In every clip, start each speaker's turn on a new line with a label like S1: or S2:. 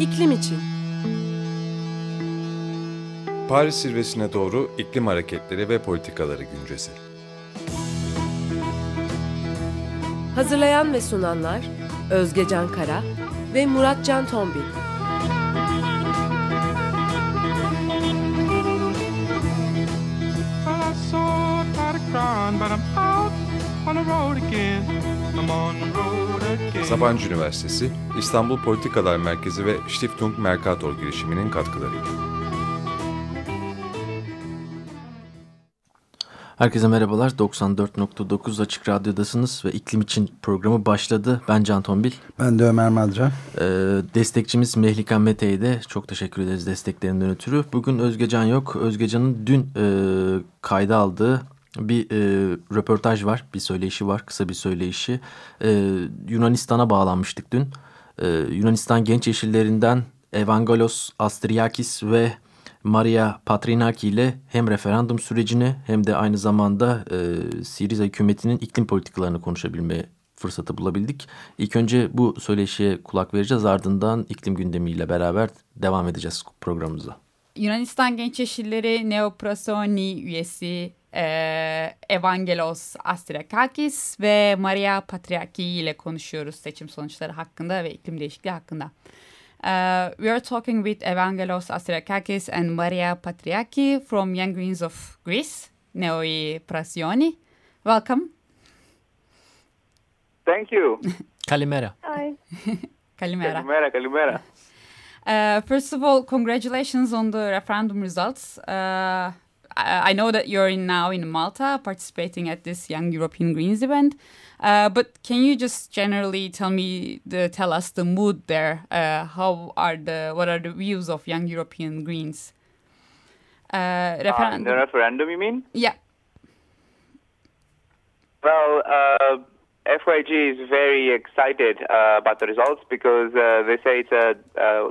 S1: İklim için.
S2: Paris zirvesine doğru iklim hareketleri ve politikaları güncesi.
S1: Hazırlayan ve sunanlar Özge Can Kara ve Murat Can Tombil.
S3: Well, a on the road again. I'm on the road.
S2: Sabancı Üniversitesi, İstanbul Politikalar Merkezi ve Stiftung Mercator girişiminin katkılarıyla.
S4: Herkese merhabalar. 94.9 Açık Radyo'dasınız ve iklim için programı başladı. Ben Can Tombil.
S5: Ben de Ömer Madra.
S4: Ee, destekçimiz Mehlika Mete'ye de çok teşekkür ederiz desteklerinden ötürü. Bugün Özgecan yok. Özgecan'ın dün e, kayda aldığı bir e, röportaj var. Bir söyleyişi var. Kısa bir söyleyişi. E, Yunanistan'a bağlanmıştık dün. E, Yunanistan Genç Yeşillerinden Evangelos Astriakis ve Maria Patrinaki ile hem referandum sürecini hem de aynı zamanda e, Siriza hükümetinin iklim politikalarını konuşabilme fırsatı bulabildik. İlk önce bu söyleşiye kulak vereceğiz ardından iklim gündemiyle beraber devam edeceğiz programımıza.
S6: Yunanistan Genç Yeşilleri Neoprasoni üyesi e, Evangelos Astrakakis ve Maria Patriaki ile konuşuyoruz seçim sonuçları hakkında ve iklim değişikliği hakkında. Uh, we are talking with Evangelos Astrakakis and Maria Patriaki from Young Greens of Greece, Neoi Prasioni. Welcome.
S7: Thank you.
S4: Kalimera.
S6: Kalimera.
S7: Kalimera, kalimera.
S6: Uh, first of all, congratulations on the referendum results. Uh, I know that you're in now in Malta participating at this Young European Greens event, uh, but can you just generally tell me the tell us the mood there? Uh, how are the what are the views of Young European Greens? Uh,
S7: Uh,
S6: referendum.
S7: the referendum, you mean?
S6: yeah.
S7: Well, uh, FYG is very excited uh, about the results because uh, they say it's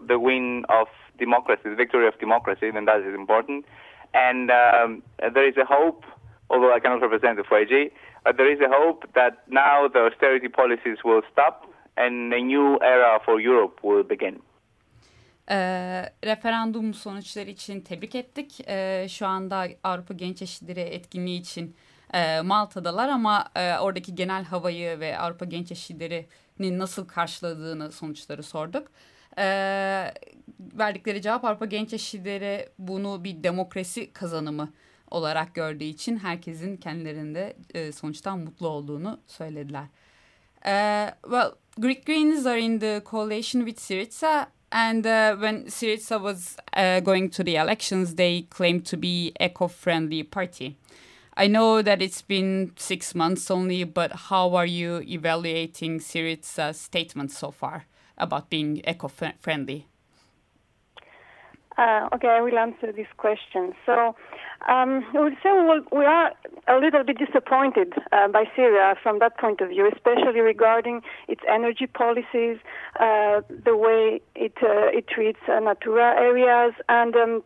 S7: the win of democracy, the victory of democracy, and that is important. And um, there is a hope, although I cannot represent the FYG, but there is a hope that now the austerity policies will stop and a new era for Europe will begin.
S6: Ee, referandum sonuçları için tebrik ettik. Ee, şu anda Avrupa Genç Eşitleri etkinliği için e, Malta'dalar ama e, oradaki genel havayı ve Avrupa Genç Eşitleri'nin nasıl karşıladığını sonuçları sorduk. Ee, verdikleri cevap Avrupa Genç Eşitleri bunu bir demokrasi kazanımı olarak gördüğü için herkesin kendilerinde e, sonuçtan mutlu olduğunu söylediler. Uh, well, Greek Greens are in the coalition with Syriza, and uh, when Syriza was uh, going to the elections, they claimed to be eco-friendly party. I know that it's been six months only, but how are you evaluating Syriza's statements so far about being eco-friendly?
S8: Uh, okay, I will answer this question. So, um, I would say we, are a little bit disappointed uh, by Syria from that point of view, especially regarding its energy policies, uh, the way it uh, it treats uh, Natura areas, and um,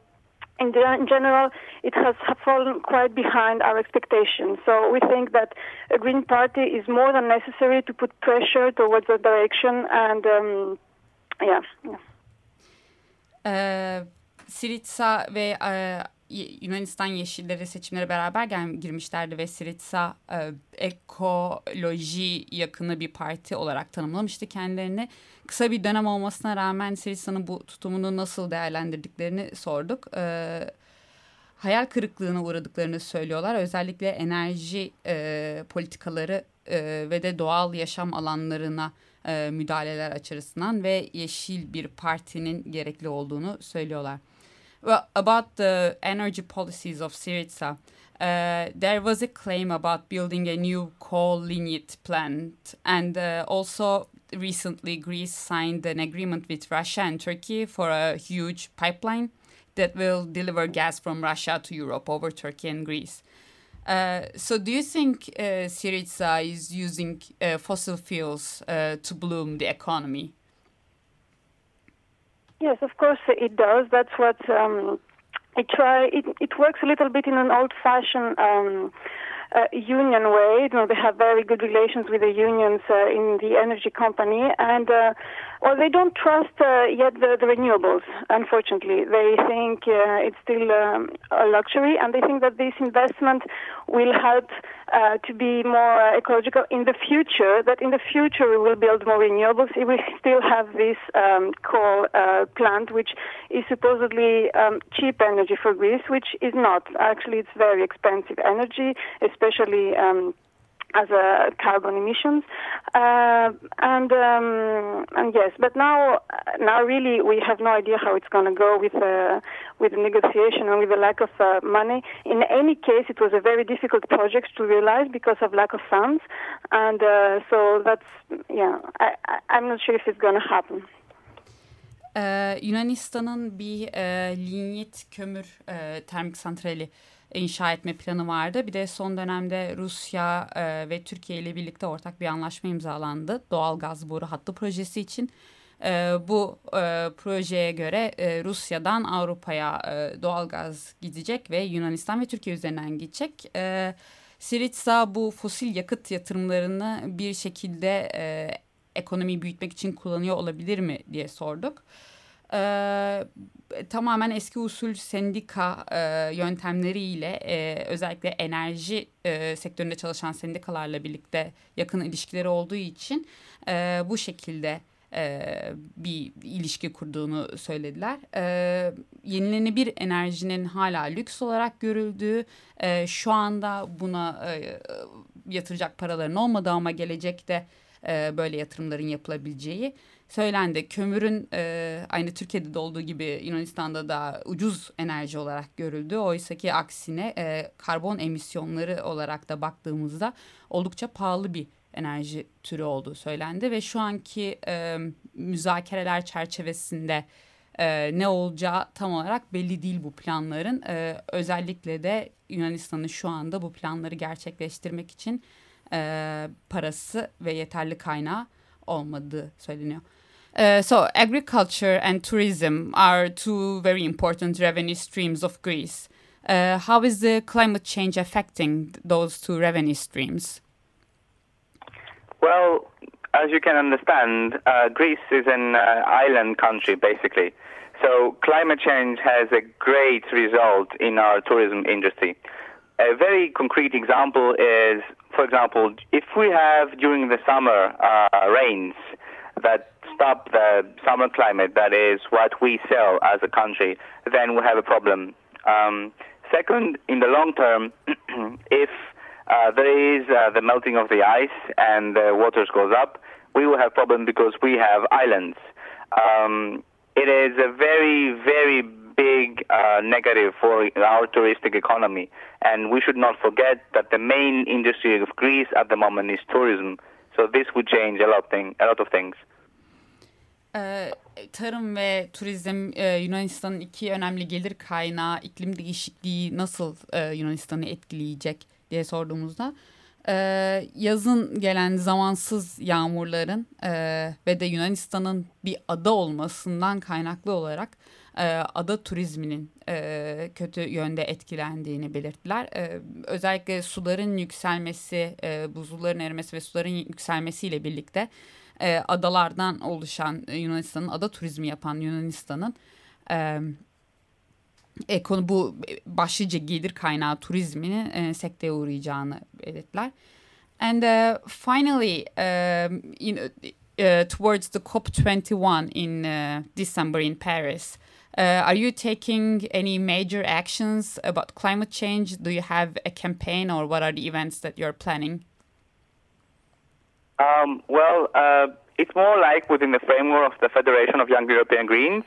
S8: in, the, in general, it has fallen quite behind our expectations. So we think that a Green Party is more than necessary to put pressure towards that direction, and um, yeah. yeah.
S6: Ee, Syriza ve e, Yunanistan Yeşilleri seçimlere beraber gel girmişlerdi ve Syriza e, ekoloji yakını bir parti olarak tanımlamıştı kendilerini. Kısa bir dönem olmasına rağmen Syriza'nın bu tutumunu nasıl değerlendirdiklerini sorduk. E, hayal kırıklığına uğradıklarını söylüyorlar. Özellikle enerji e, politikaları e, ve de doğal yaşam alanlarına e, müdahaleler açısından ve yeşil bir partinin gerekli olduğunu söylüyorlar. Well, about the energy policies of Syriza, uh, there was a claim about building a new coal lignite plant, and uh, also recently Greece signed an agreement with Russia and Turkey for a huge pipeline that will deliver gas from Russia to Europe over Turkey and Greece. Uh, so, do you think uh, Syriza is using uh, fossil fuels uh, to bloom the economy?
S8: Yes, of course it does. That's what um, it try. It, it works a little bit in an old-fashioned um, uh, union way. You know, they have very good relations with the unions uh, in the energy company, and uh, well, they don't trust uh, yet the, the, renewables, unfortunately. They think uh, it's still um, a luxury, and they think that this investment will help uh, to be more uh, ecological in the future, that in the future we will build more renewables we still have this um, coal uh, plant, which is supposedly um, cheap energy for Greece, which is not. Actually, it's very expensive energy, especially um, as carbon emissions. Uh, and um, and yes, but now now really we have no idea how it's going to go with uh, with the negotiation and with the lack of uh, money. In any case, it was a very difficult project to realize because of lack of funds, and uh, so that's yeah. I, I'm not sure if it's going to happen.
S6: Ee, Yunanistan'ın bir e, linyit kömür termik santrali inşa etme planı vardı. Bir de son dönemde Rusya e, ve Türkiye ile birlikte ortak bir anlaşma imzalandı. Doğal gaz boru hattı projesi için. E, bu e, projeye göre e, Rusya'dan Avrupa'ya e, doğal gaz gidecek ve Yunanistan ve Türkiye üzerinden gidecek. E, Siritsa bu fosil yakıt yatırımlarını bir şekilde e, ekonomiyi büyütmek için kullanıyor olabilir mi diye sorduk tamamen eski usul sendika e, yöntemleriyle e, özellikle enerji e, sektöründe çalışan sendikalarla birlikte yakın ilişkileri olduğu için e, bu şekilde e, bir ilişki kurduğunu söylediler. E, yenilenebilir enerjinin hala lüks olarak görüldüğü, e, şu anda buna e, yatıracak paraların olmadığı ama gelecekte e, böyle yatırımların yapılabileceği söylendi. Kömürün e, aynı Türkiye'de de olduğu gibi Yunanistan'da da ucuz enerji olarak görüldü. Oysa ki aksine e, karbon emisyonları olarak da baktığımızda oldukça pahalı bir enerji türü olduğu söylendi. Ve şu anki e, müzakereler çerçevesinde e, ne olacağı tam olarak belli değil bu planların. E, özellikle de Yunanistan'ın şu anda bu planları gerçekleştirmek için e, parası ve yeterli kaynağı olmadığı söyleniyor. Uh, so agriculture and tourism are two very important revenue streams of Greece. Uh, how is the climate change affecting those two revenue streams?
S7: Well, as you can understand, uh, Greece is an uh, island country, basically. So climate change has a great result in our tourism industry. A very concrete example is, for example, if we have during the summer uh, rains that stop the summer climate, that is what we sell as a country, then we have a problem. Um, second, in the long term, if uh, there is uh, the melting of the ice and the waters goes up, we will have problem because we have islands. Um, it is a very, very big uh, negative for our touristic economy, and we should not forget that the main industry of Greece at the moment is tourism. So this would change a lot, thing, a lot of things.
S6: Ee, tarım ve turizm e, Yunanistan'ın iki önemli gelir kaynağı iklim değişikliği nasıl e, Yunanistan'ı etkileyecek diye sorduğumuzda e, yazın gelen zamansız yağmurların ve de Yunanistan'ın bir ada olmasından kaynaklı olarak ada turizminin kötü yönde etkilendiğini belirttiler. özellikle suların yükselmesi, buzulların erimesi ve suların yükselmesiyle birlikte e, adalardan oluşan e, Yunanistan'ın ada turizmi yapan Yunanistan'ın e, ekonu bu başlıca gelir kaynağı turizmini e, sekteye uğrayacağını belirttiler. And uh, finally, um, in, uh, towards the COP21 in uh, December in Paris, uh, are you taking any major actions about climate change? Do you have a campaign or what are the events that you're planning?
S7: Um, well, uh, it's more like within the framework of the Federation of Young European Greens.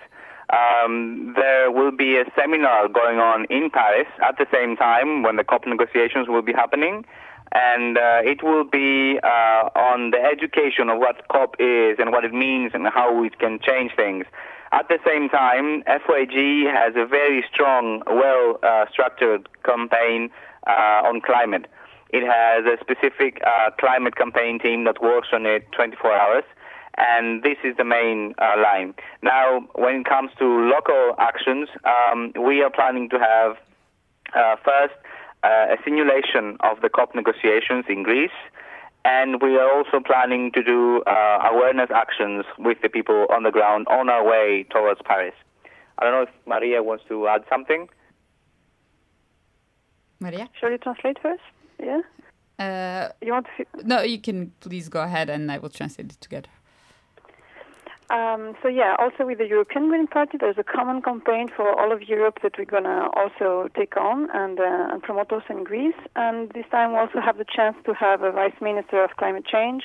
S7: Um, there will be a seminar going on in Paris at the same time when the COP negotiations will be happening. And uh, it will be uh, on the education of what COP is and what it means and how it can change things. At the same time, FYG has a very strong, well uh, structured campaign uh, on climate. It has a specific uh, climate campaign team that works on it 24 hours. And this is the main uh, line. Now, when it comes to local actions, um, we are planning to have uh, first uh, a simulation of the COP negotiations in Greece And we are also planning to do uh, awareness actions with the people on the ground on our way towards Paris. I don't know if Maria wants to add something.
S6: Maria?
S8: Shall you translate first? Yeah.
S6: Uh,
S8: You want to?
S6: no, you can please go ahead and I will translate it together.
S8: Um, so yeah, also with the European Green Party, there's a common campaign for all of Europe that we're gonna also take on and, uh, and promote also in Greece. And this time we also have the chance to have a Vice Minister of Climate Change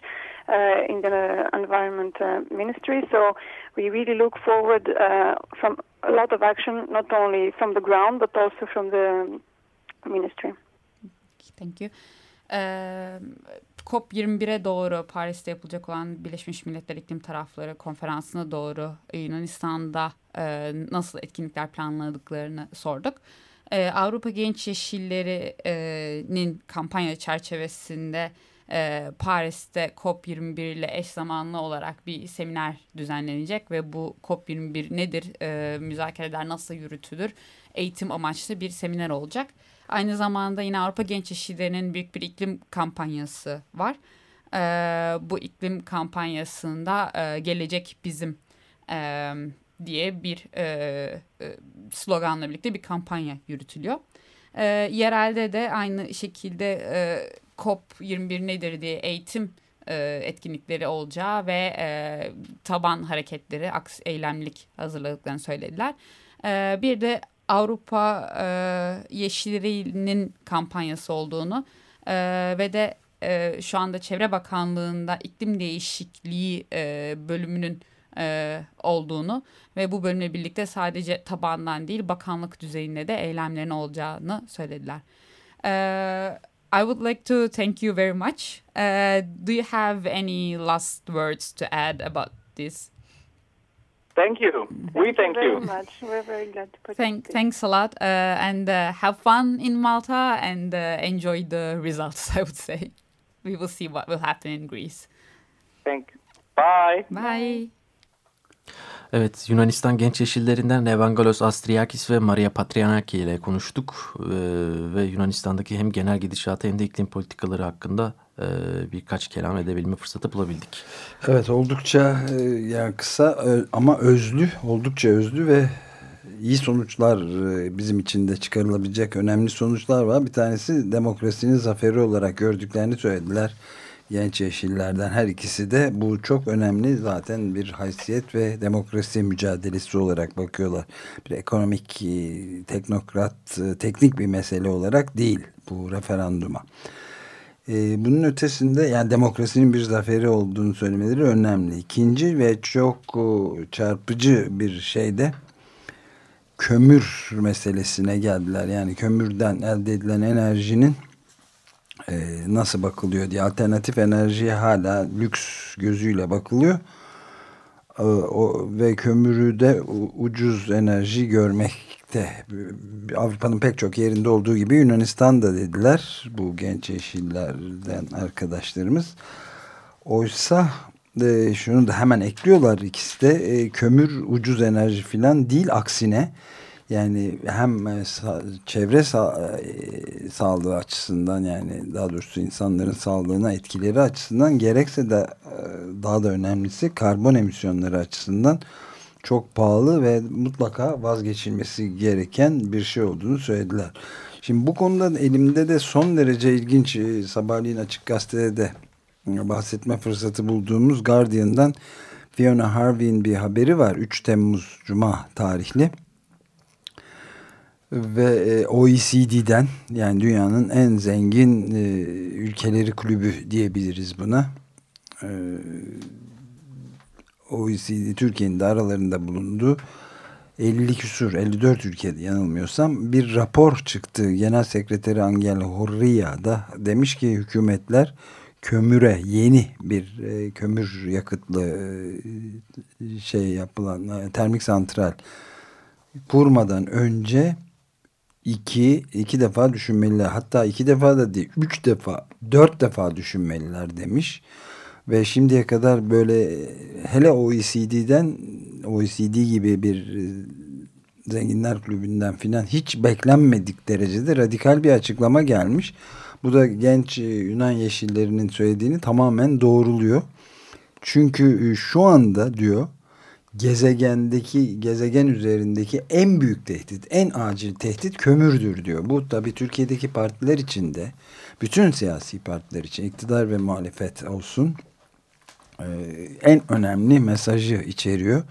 S8: uh, in the Environment uh, Ministry. So we really look forward uh, from a lot of action, not only from the ground but also from the ministry.
S6: Thank you. Ee, COP21'e doğru Paris'te yapılacak olan Birleşmiş Milletler İklim Tarafları Konferansı'na doğru Yunanistan'da e, nasıl etkinlikler planladıklarını sorduk. Ee, Avrupa Genç Yeşilleri'nin kampanya çerçevesinde e, Paris'te COP21 ile eş zamanlı olarak bir seminer düzenlenecek ve bu COP21 nedir, e, müzakereler nasıl yürütülür, eğitim amaçlı bir seminer olacak. Aynı zamanda yine Avrupa Genç İşçilerinin büyük bir iklim kampanyası var. Ee, bu iklim kampanyasında e, gelecek bizim e, diye bir e, e, sloganla birlikte bir kampanya yürütülüyor. E, yerelde de aynı şekilde e, COP21 nedir diye eğitim e, etkinlikleri olacağı ve e, taban hareketleri, aks eylemlik hazırladıklarını söylediler. E, bir de Avrupa e, Yeşilleri'nin kampanyası olduğunu e, ve de e, şu anda Çevre Bakanlığı'nda iklim değişikliği e, bölümünün e, olduğunu ve bu bölümle birlikte sadece tabandan değil bakanlık düzeyinde de eylemlerin olacağını söylediler. E, I would like to thank you very much. Uh, do you have any last words to add about this?
S7: Thank you. We thank
S8: very
S7: you.
S8: much. We're very glad to participate.
S6: Thank, thanks a lot, uh, and uh, have fun in Malta and uh, enjoy the results. I would say we will see what will happen in Greece.
S7: Thank you. Bye.
S6: Bye.
S4: Evet Yunanistan Genç Yeşillerinden Evangelos Astriakis ve Maria Patrianaki ile konuştuk ee, ve Yunanistan'daki hem genel gidişatı hem de iklim politikaları hakkında birkaç kelam edebilme fırsatı bulabildik.
S5: Evet oldukça e, yani kısa e, ama özlü, oldukça özlü ve iyi sonuçlar e, bizim için de çıkarılabilecek önemli sonuçlar var. Bir tanesi demokrasinin zaferi olarak gördüklerini söylediler. Genç yeşillerden her ikisi de bu çok önemli zaten bir haysiyet ve demokrasi mücadelesi olarak bakıyorlar. Bir ekonomik, e, teknokrat, e, teknik bir mesele olarak değil bu referanduma. Ee, bunun ötesinde yani demokrasinin bir zaferi olduğunu söylemeleri önemli. İkinci ve çok o, çarpıcı bir şey de kömür meselesine geldiler. Yani kömürden elde edilen enerjinin e, nasıl bakılıyor diye alternatif enerjiye hala lüks gözüyle bakılıyor. E, ve kömürü de ucuz enerji görmekte. Avrupa'nın pek çok yerinde olduğu gibi Yunanistan'da dediler bu genç yeşillerden arkadaşlarımız. Oysa e, şunu da hemen ekliyorlar ikisi de e, kömür ucuz enerji filan değil aksine yani hem e, çevre sa- e, sağlığı açısından yani daha doğrusu insanların sağlığına etkileri açısından gerekse de e, daha da önemlisi karbon emisyonları açısından çok pahalı ve mutlaka vazgeçilmesi gereken bir şey olduğunu söylediler. Şimdi bu konuda elimde de son derece ilginç e, sabahleyin açık gazetede de bahsetme fırsatı bulduğumuz Guardian'dan Fiona Harvey'in bir haberi var. 3 Temmuz Cuma tarihli ve e, OECD'den yani dünyanın en zengin e, ülkeleri kulübü diyebiliriz buna. OECD Türkiye'nin de aralarında bulunduğu 50 küsur 54 ülkede yanılmıyorsam bir rapor çıktı. Genel Sekreteri Angel Horria da demiş ki hükümetler kömüre yeni bir e, kömür yakıtlı e, şey yapılan e, termik santral kurmadan önce iki, iki defa düşünmeliler. Hatta iki defa da değil, üç defa, dört defa düşünmeliler demiş. Ve şimdiye kadar böyle hele OECD'den OECD gibi bir e, zenginler kulübünden filan hiç beklenmedik derecede radikal bir açıklama gelmiş. Bu da genç e, Yunan yeşillerinin söylediğini tamamen doğruluyor. Çünkü e, şu anda diyor gezegendeki gezegen üzerindeki en büyük tehdit, en acil tehdit kömürdür diyor. Bu tabii Türkiye'deki partiler için de bütün siyasi partiler için iktidar ve muhalefet olsun en önemli mesajı içeriyor.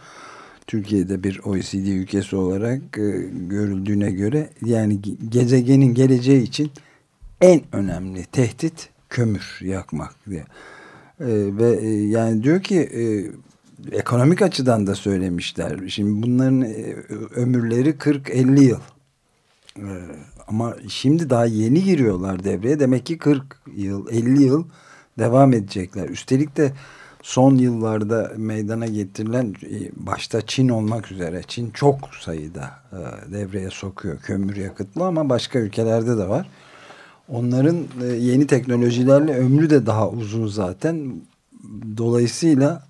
S5: Türkiye'de bir OECD ülkesi olarak e, görüldüğüne göre yani gezegenin geleceği için en önemli tehdit kömür yakmak diye. E, ve e, yani diyor ki e, ekonomik açıdan da söylemişler. Şimdi bunların ömürleri 40-50 yıl. E, ama şimdi daha yeni giriyorlar devreye. Demek ki 40 yıl, 50 yıl devam edecekler. Üstelik de son yıllarda meydana getirilen e, başta Çin olmak üzere Çin çok sayıda e, devreye sokuyor kömür yakıtlı ama başka ülkelerde de var. Onların e, yeni teknolojilerle ömrü de daha uzun zaten. Dolayısıyla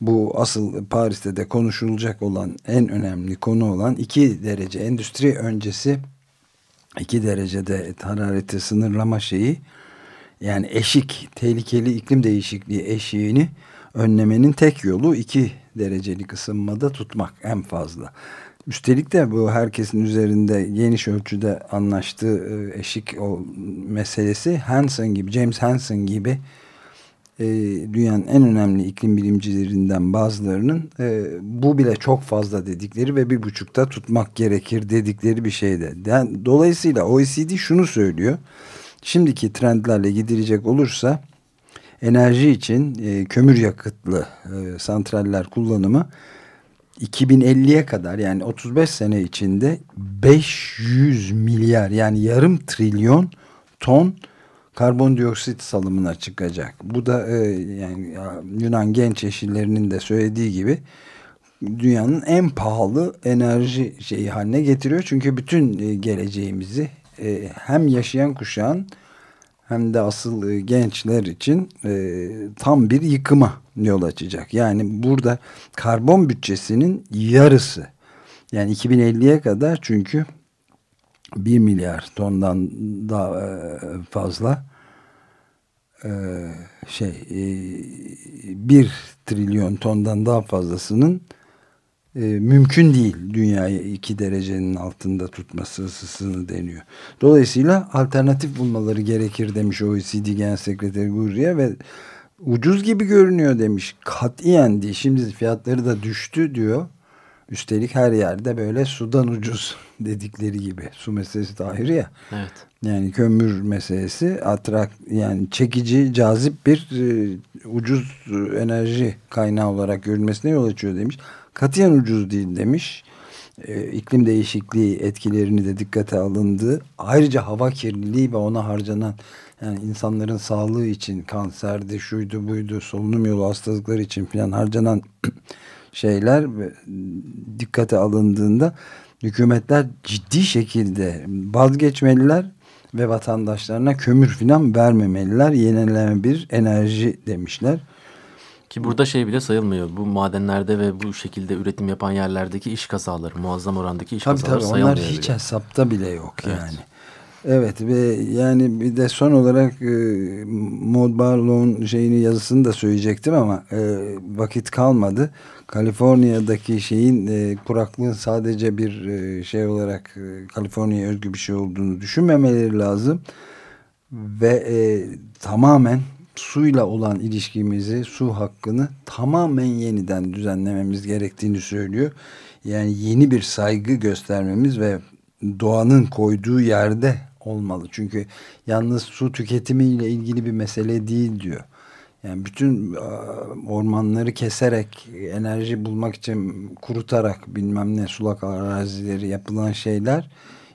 S5: bu asıl Paris'te de konuşulacak olan en önemli konu olan iki derece endüstri öncesi iki derecede harareti sınırlama şeyi yani eşik tehlikeli iklim değişikliği eşiğini önlemenin tek yolu iki derecelik ısınmada tutmak en fazla. Üstelik de bu herkesin üzerinde geniş ölçüde anlaştığı e, eşik o meselesi Hansen gibi James Hansen gibi e, dünyanın en önemli iklim bilimcilerinden bazılarının e, bu bile çok fazla dedikleri ve bir buçukta tutmak gerekir dedikleri bir şeyde. Yani, dolayısıyla OECD şunu söylüyor. Şimdiki trendlerle gidilecek olursa enerji için e, kömür yakıtlı e, santraller kullanımı 2050'ye kadar yani 35 sene içinde 500 milyar yani yarım trilyon ton karbondioksit salımına çıkacak. Bu da e, yani Yunan genç yeşillerinin de söylediği gibi dünyanın en pahalı enerji şeyi haline getiriyor. Çünkü bütün e, geleceğimizi e, hem yaşayan kuşağın hem de asıl e, gençler için e, tam bir yıkıma yol açacak. Yani burada karbon bütçesinin yarısı yani 2050'ye kadar çünkü 1 milyar tondan daha e, fazla e, şey e, 1 trilyon tondan daha fazlasının e, mümkün değil dünyayı 2 derecenin altında tutması ısısını deniyor. Dolayısıyla alternatif bulmaları gerekir demiş OECD Genel Sekreteri Gurria ve ucuz gibi görünüyor demiş. Katiyen değil. Şimdi fiyatları da düştü diyor. Üstelik her yerde böyle sudan ucuz dedikleri gibi. Su meselesi dahil ya.
S4: Evet.
S5: Yani kömür meselesi atrak yani çekici, cazip bir e, ucuz enerji kaynağı olarak görülmesine yol açıyor demiş. Katiyen ucuz değil demiş. E, iklim değişikliği etkilerini de dikkate alındı. Ayrıca hava kirliliği ve ona harcanan yani insanların sağlığı için kanserdi, şuydu, buydu, solunum yolu hastalıkları için filan harcanan şeyler dikkate alındığında hükümetler ciddi şekilde vazgeçmeliler ve vatandaşlarına kömür filan vermemeliler. Yenilenebilir enerji demişler.
S4: Ki burada şey bile sayılmıyor. Bu madenlerde ve bu şekilde üretim yapan yerlerdeki iş kazaları, muazzam orandaki iş
S5: tabii,
S4: kazaları
S5: tabii,
S4: sayılmıyor.
S5: Onlar hiç
S4: bile.
S5: hesapta bile yok
S4: Evet.
S5: yani. Evet ve yani bir de son olarak e, Maud Barlow'un şeyini yazısını da söyleyecektim ama e, vakit kalmadı. Kaliforniya'daki şeyin e, kuraklığın sadece bir e, şey olarak e, Kaliforniya'ya özgü bir şey olduğunu düşünmemeleri lazım. Ve e, tamamen suyla olan ilişkimizi, su hakkını tamamen yeniden düzenlememiz gerektiğini söylüyor. Yani yeni bir saygı göstermemiz ve doğanın koyduğu yerde olmalı. Çünkü yalnız su tüketimiyle ilgili bir mesele değil diyor. Yani bütün ormanları keserek enerji bulmak için kurutarak bilmem ne sulak arazileri yapılan şeyler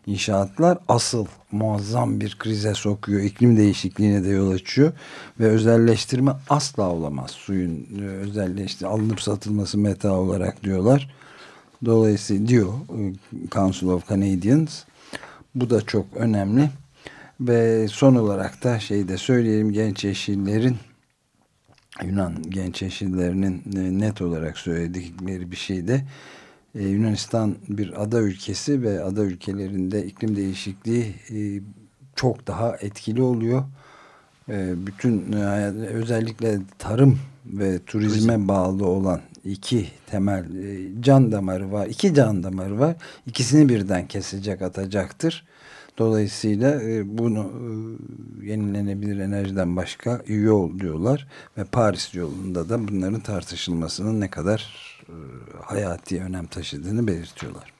S5: inşaatlar asıl muazzam bir krize sokuyor. iklim değişikliğine de yol açıyor. Ve özelleştirme asla olamaz. Suyun e, özelleşti alınıp satılması meta olarak diyorlar. Dolayısıyla diyor e, Council of Canadians. Bu da çok önemli. Ve son olarak da şey de söyleyelim genç yeşillerin Yunan genç yeşillerinin e, net olarak söyledikleri bir şey de e, Yunanistan bir ada ülkesi ve ada ülkelerinde iklim değişikliği e, çok daha etkili oluyor. E, bütün e, özellikle tarım ve turizme bağlı olan iki temel e, can damarı var. iki can damarı var. İkisini birden kesecek atacaktır. Dolayısıyla e, bunu e, yenilenebilir enerjiden başka yol diyorlar ve Paris yolunda da bunların tartışılmasının ne kadar hayati önem taşıdığını belirtiyorlar.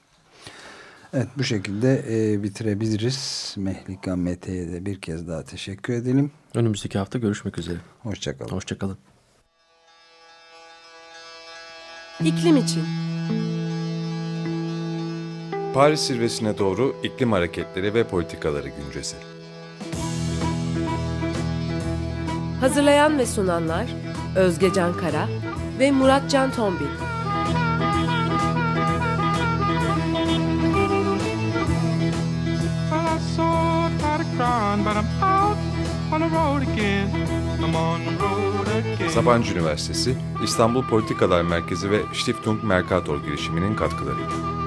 S5: Evet bu şekilde e, bitirebiliriz. Mehlika Mete'ye de bir kez daha teşekkür edelim.
S4: Önümüzdeki hafta görüşmek üzere.
S5: Hoşçakalın.
S4: Hoşçakalın.
S1: İklim için.
S2: Paris zirvesine doğru iklim hareketleri ve politikaları güncesi.
S1: Hazırlayan ve sunanlar Özge Can Kara ve Murat Can Tombil.
S3: But I'm out on the road again. I'm on the road again.
S2: Sabancı Üniversitesi, İstanbul Politikalar Merkezi ve Stiftung Mercator girişiminin katkılarıyla.